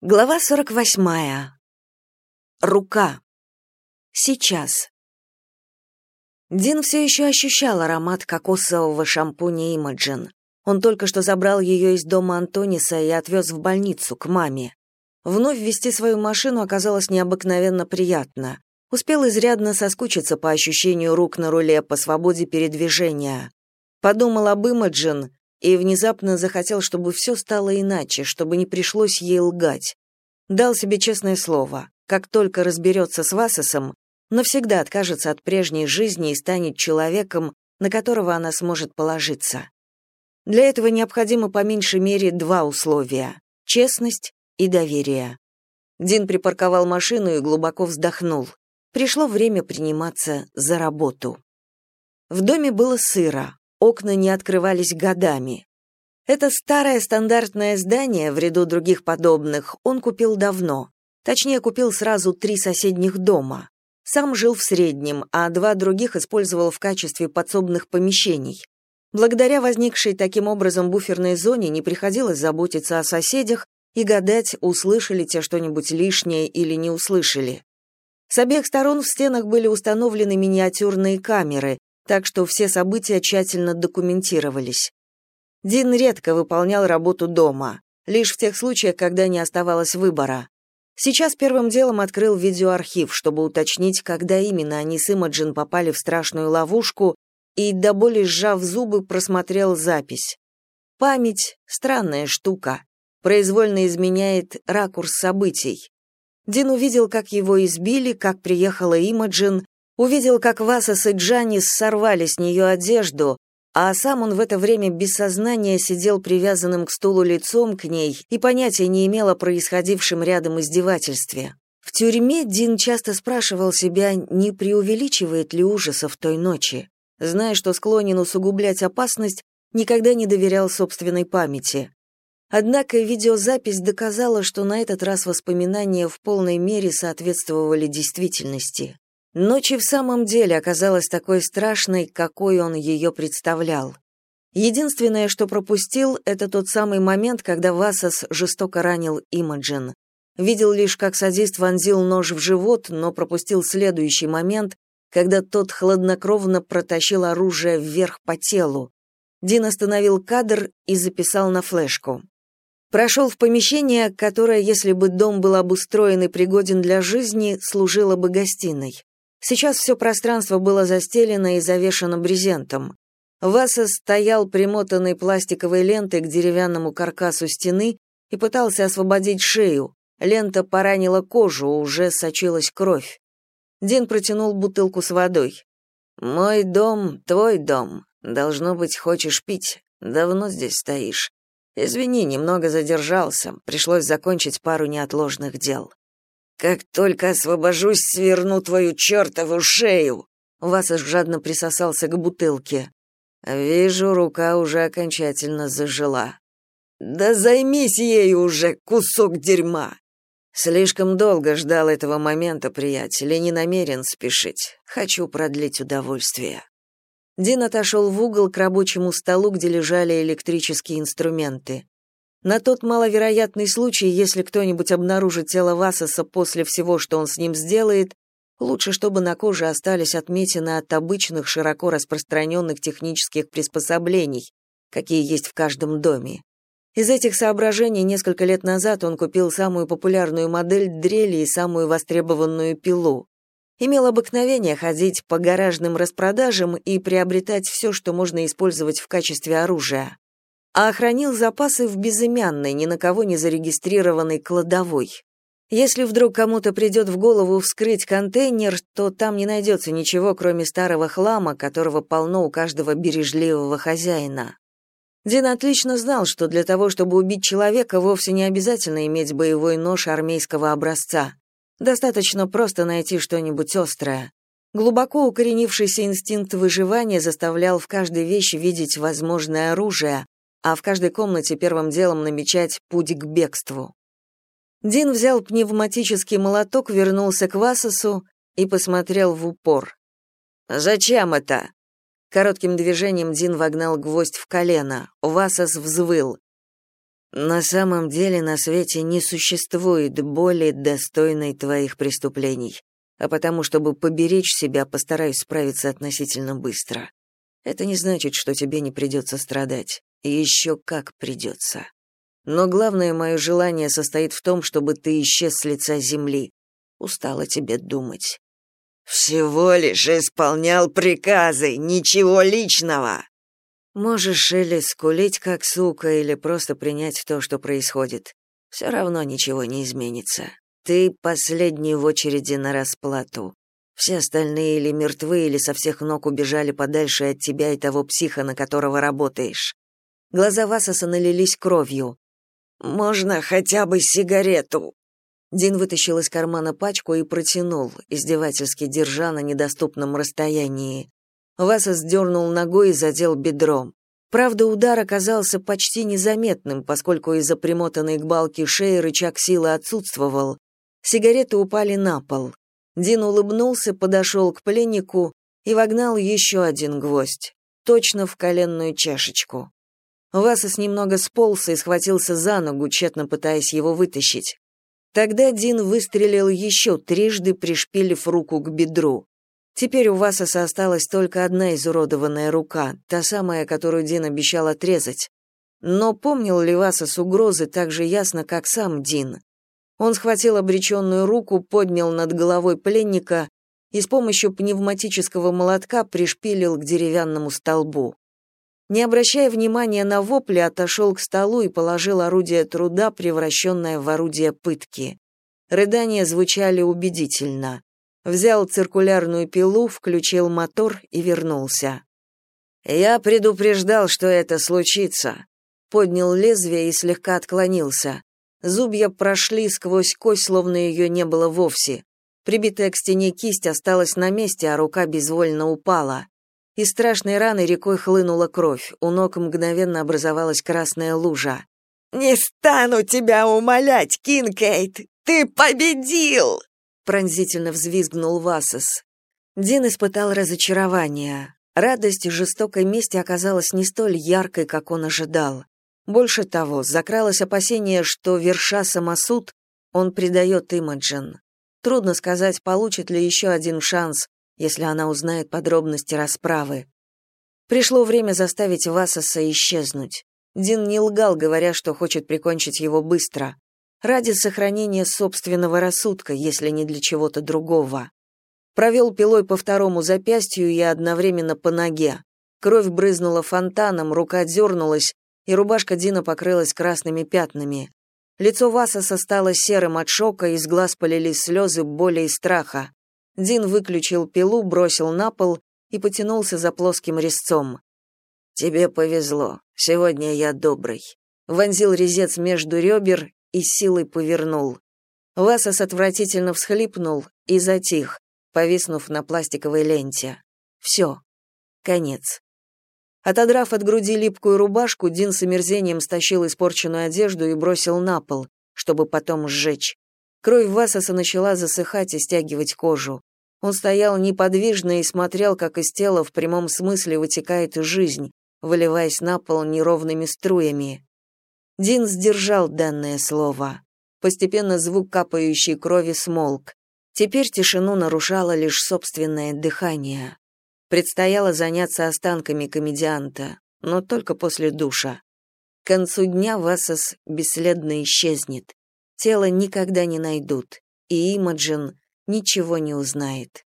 Глава 48. Рука. Сейчас. Дин все еще ощущал аромат кокосового шампуня Имаджин. Он только что забрал ее из дома Антониса и отвез в больницу, к маме. Вновь вести свою машину оказалось необыкновенно приятно. Успел изрядно соскучиться по ощущению рук на руле, по свободе передвижения. Подумал об Имаджин и внезапно захотел, чтобы все стало иначе, чтобы не пришлось ей лгать. Дал себе честное слово, как только разберется с Васосом, навсегда откажется от прежней жизни и станет человеком, на которого она сможет положиться. Для этого необходимо по меньшей мере два условия — честность и доверие. Дин припарковал машину и глубоко вздохнул. Пришло время приниматься за работу. В доме было сыро, окна не открывались годами. Это старое стандартное здание, в ряду других подобных, он купил давно. Точнее, купил сразу три соседних дома. Сам жил в среднем, а два других использовал в качестве подсобных помещений. Благодаря возникшей таким образом буферной зоне не приходилось заботиться о соседях и гадать, услышали те что-нибудь лишнее или не услышали. С обеих сторон в стенах были установлены миниатюрные камеры, так что все события тщательно документировались. Дин редко выполнял работу дома, лишь в тех случаях, когда не оставалось выбора. Сейчас первым делом открыл видеоархив, чтобы уточнить, когда именно они с Имаджин попали в страшную ловушку, и до боли сжав зубы, просмотрел запись. Память — странная штука, произвольно изменяет ракурс событий. Дин увидел, как его избили, как приехала Имаджин, Увидел, как Васас и Джанис сорвали с нее одежду, а сам он в это время без сознания сидел привязанным к стулу лицом к ней и понятия не имел о происходившем рядом издевательстве. В тюрьме Дин часто спрашивал себя, не преувеличивает ли ужасов той ночи. Зная, что склонен усугублять опасность, никогда не доверял собственной памяти. Однако видеозапись доказала, что на этот раз воспоминания в полной мере соответствовали действительности. Ночь и в самом деле оказалась такой страшной, какой он ее представлял. Единственное, что пропустил, это тот самый момент, когда Васас жестоко ранил Имаджин. Видел лишь, как садист вонзил нож в живот, но пропустил следующий момент, когда тот хладнокровно протащил оружие вверх по телу. Дин остановил кадр и записал на флешку. Прошел в помещение, которое, если бы дом был обустроен и пригоден для жизни, служило бы гостиной. Сейчас все пространство было застелено и завешено брезентом. Васа стоял примотанный пластиковой лентой к деревянному каркасу стены и пытался освободить шею. Лента поранила кожу, уже сочилась кровь. Дин протянул бутылку с водой. «Мой дом, твой дом. Должно быть, хочешь пить. Давно здесь стоишь. Извини, немного задержался. Пришлось закончить пару неотложных дел». Как только освобожусь, сверну твою чертову шею. Васа жадно присосался к бутылке. Вижу, рука уже окончательно зажила. Да займись ею уже, кусок дерьма. Слишком долго ждал этого момента, приятель, и не намерен спешить. Хочу продлить удовольствие. Дин отошел в угол к рабочему столу, где лежали электрические инструменты. На тот маловероятный случай, если кто-нибудь обнаружит тело Васоса после всего, что он с ним сделает, лучше, чтобы на коже остались отметины от обычных широко распространенных технических приспособлений, какие есть в каждом доме. Из этих соображений несколько лет назад он купил самую популярную модель дрели и самую востребованную пилу. Имел обыкновение ходить по гаражным распродажам и приобретать все, что можно использовать в качестве оружия а хранил запасы в безымянной, ни на кого не зарегистрированной кладовой. Если вдруг кому-то придет в голову вскрыть контейнер, то там не найдется ничего, кроме старого хлама, которого полно у каждого бережливого хозяина. Дин отлично знал, что для того, чтобы убить человека, вовсе не обязательно иметь боевой нож армейского образца. Достаточно просто найти что-нибудь острое. Глубоко укоренившийся инстинкт выживания заставлял в каждой вещи видеть возможное оружие, а в каждой комнате первым делом намечать путь к бегству. Дин взял пневматический молоток, вернулся к Васосу и посмотрел в упор. «Зачем это?» Коротким движением Дин вогнал гвоздь в колено. Васос взвыл. На самом деле на свете не существует боли, достойной твоих преступлений, а потому, чтобы поберечь себя, постараюсь справиться относительно быстро. Это не значит, что тебе не придется страдать. Еще как придется. Но главное мое желание состоит в том, чтобы ты исчез с лица земли. Устала тебе думать. Всего лишь исполнял приказы, ничего личного. Можешь или скулить как сука, или просто принять то, что происходит. Все равно ничего не изменится. Ты последний в очереди на расплату. Все остальные или мертвы, или со всех ног убежали подальше от тебя и того психа, на которого работаешь. Глаза Васаса налились кровью. «Можно хотя бы сигарету?» Дин вытащил из кармана пачку и протянул, издевательски держа на недоступном расстоянии. Васас дернул ногой и задел бедром. Правда, удар оказался почти незаметным, поскольку из-за примотанной к балке шеи рычаг силы отсутствовал. Сигареты упали на пол. Дин улыбнулся, подошел к пленнику и вогнал еще один гвоздь, точно в коленную чашечку. Васос немного сполз и схватился за ногу, тщетно пытаясь его вытащить. Тогда Дин выстрелил еще трижды, пришпилив руку к бедру. Теперь у Васоса осталась только одна изуродованная рука, та самая, которую Дин обещал отрезать. Но помнил ли Васос угрозы так же ясно, как сам Дин? Он схватил обреченную руку, поднял над головой пленника и с помощью пневматического молотка пришпилил к деревянному столбу. Не обращая внимания на вопли, отошел к столу и положил орудие труда, превращенное в орудие пытки. Рыдания звучали убедительно. Взял циркулярную пилу, включил мотор и вернулся. «Я предупреждал, что это случится», поднял лезвие и слегка отклонился. Зубья прошли сквозь кость, словно ее не было вовсе. Прибитая к стене кисть осталась на месте, а рука безвольно упала. Из страшной раны рекой хлынула кровь, у ног мгновенно образовалась красная лужа. «Не стану тебя умолять, Кинкейт! Ты победил!» пронзительно взвизгнул Васос. Дин испытал разочарование. Радость жестокой мести оказалась не столь яркой, как он ожидал. Больше того, закралось опасение, что, верша самосуд, он предает Имаджин. Трудно сказать, получит ли еще один шанс, если она узнает подробности расправы. Пришло время заставить Васоса исчезнуть. Дин не лгал, говоря, что хочет прикончить его быстро. Ради сохранения собственного рассудка, если не для чего-то другого. Провел пилой по второму запястью и одновременно по ноге. Кровь брызнула фонтаном, рука дернулась, и рубашка Дина покрылась красными пятнами. Лицо Васаса стало серым от шока, из глаз полились слезы боли и страха. Дин выключил пилу, бросил на пол и потянулся за плоским резцом. «Тебе повезло. Сегодня я добрый». Вонзил резец между ребер и силой повернул. Васас отвратительно всхлипнул и затих, повиснув на пластиковой ленте. Все. Конец. Отодрав от груди липкую рубашку, Дин с омерзением стащил испорченную одежду и бросил на пол, чтобы потом сжечь. Кровь Васаса начала засыхать и стягивать кожу. Он стоял неподвижно и смотрел, как из тела в прямом смысле вытекает жизнь, выливаясь на пол неровными струями. Дин сдержал данное слово. Постепенно звук капающей крови смолк. Теперь тишину нарушало лишь собственное дыхание. Предстояло заняться останками комедианта, но только после душа. К концу дня Васос бесследно исчезнет. Тело никогда не найдут, и Имаджин ничего не узнает.